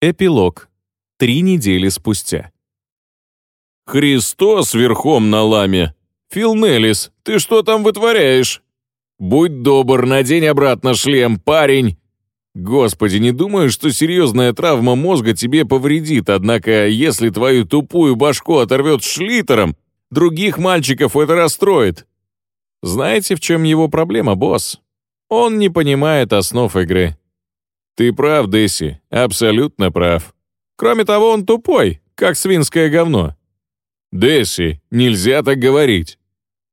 Эпилог. Три недели спустя. «Христос верхом на ламе! Фил Неллис, ты что там вытворяешь? Будь добр, надень обратно шлем, парень!» Господи, не думаю, что серьезная травма мозга тебе повредит, однако если твою тупую башку оторвет шлитером, других мальчиков это расстроит. Знаете, в чем его проблема, босс? Он не понимает основ игры. Ты прав, Десси, абсолютно прав. Кроме того, он тупой, как свинское говно. Десси, нельзя так говорить.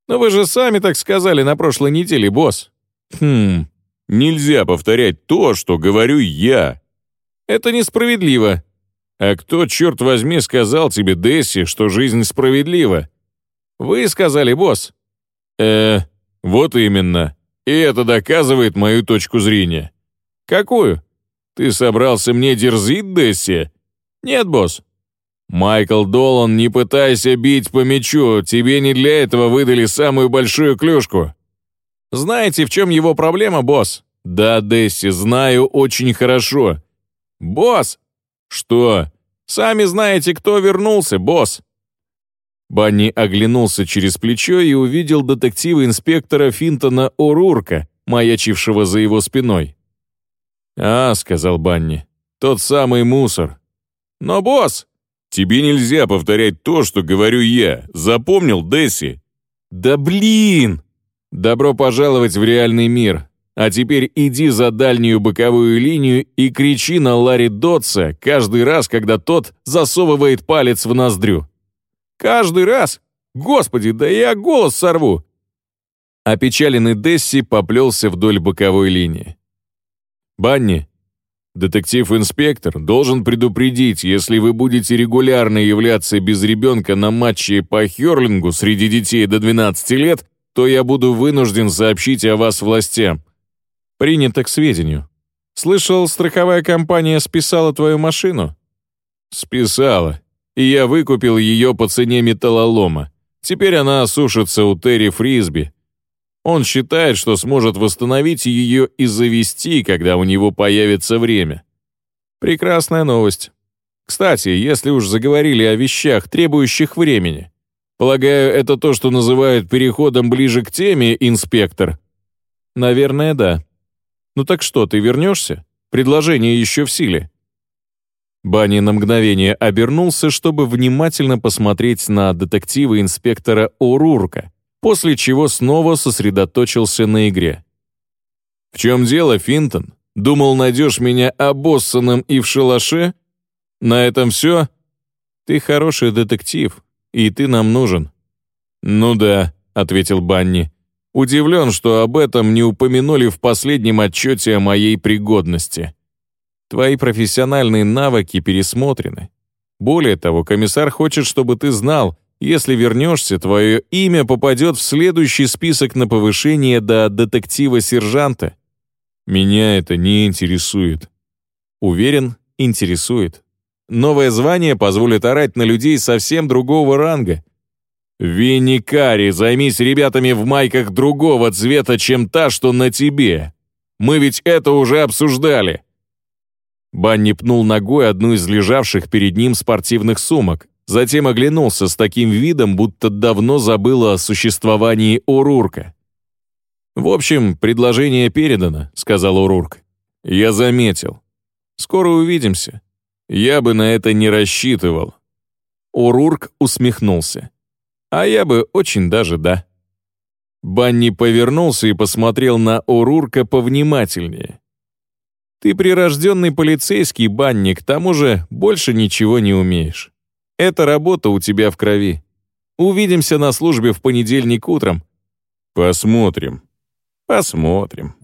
Но вы же сами так сказали на прошлой неделе, босс. Хм, нельзя повторять то, что говорю я. Это несправедливо. А кто, черт возьми, сказал тебе, Десси, что жизнь справедлива? Вы сказали, босс. Э, вот именно. И это доказывает мою точку зрения. Какую? Ты собрался мне дерзить, Десси? Нет, босс. Майкл Долан, не пытайся бить по мячу, тебе не для этого выдали самую большую клюшку. Знаете, в чем его проблема, босс? Да, Десси, знаю очень хорошо. Босс! Что? Сами знаете, кто вернулся, босс. Банни оглянулся через плечо и увидел детектива-инспектора Финтона О'Рурка, маячившего за его спиной. «А», — сказал Банни, — «тот самый мусор». «Но, босс!» «Тебе нельзя повторять то, что говорю я. Запомнил, Десси?» «Да блин!» «Добро пожаловать в реальный мир. А теперь иди за дальнюю боковую линию и кричи на Ларри Дотса каждый раз, когда тот засовывает палец в ноздрю». «Каждый раз? Господи, да я голос сорву!» Опечаленный Десси поплелся вдоль боковой линии. «Банни, детектив-инспектор должен предупредить, если вы будете регулярно являться без ребенка на матче по хёрлингу среди детей до 12 лет, то я буду вынужден сообщить о вас властям». «Принято к сведению. Слышал, страховая компания списала твою машину?» «Списала, и я выкупил ее по цене металлолома. Теперь она сушится у Терри Фрисби, он считает, что сможет восстановить ее и завести, когда у него появится время. Прекрасная новость. Кстати, если уж заговорили о вещах, требующих времени. Полагаю, это то, что называют переходом ближе к теме, инспектор? Наверное, да. Ну так что, ты вернешься? Предложение еще в силе. Банни на мгновение обернулся, чтобы внимательно посмотреть на детектива-инспектора О'Рурка, после чего снова сосредоточился на игре. «В чем дело, Финтон? Думал, найдешь меня обоссанным и в шалаше? На этом все? Ты хороший детектив, и ты нам нужен». «Ну да», — ответил Банни. «Удивлен, что об этом не упомянули в последнем отчете о моей пригодности». «Твои профессиональные навыки пересмотрены. Более того, комиссар хочет, чтобы ты знал, если вернешься, твое имя попадет в следующий список на повышение до детектива-сержанта. Меня это не интересует. Уверен, интересует. Новое звание позволит орать на людей совсем другого ранга. Винни Карри, займись ребятами в майках другого цвета, чем та, что на тебе. Мы ведь это уже обсуждали. Банни пнул ногой одну из лежавших перед ним спортивных сумок, Затем оглянулся с таким видом, будто давно забыл о существовании Урурка. «В общем, предложение передано», — сказал Урурк. «Я заметил. Скоро увидимся». «Я бы на это не рассчитывал». Урурк усмехнулся. «А я бы очень даже да». Банни повернулся и посмотрел на Урурка повнимательнее. «Ты прирожденный полицейский, Банни, к тому же больше ничего не умеешь. Эта работа у тебя в крови. Увидимся на службе в понедельник утром. Посмотрим. Посмотрим.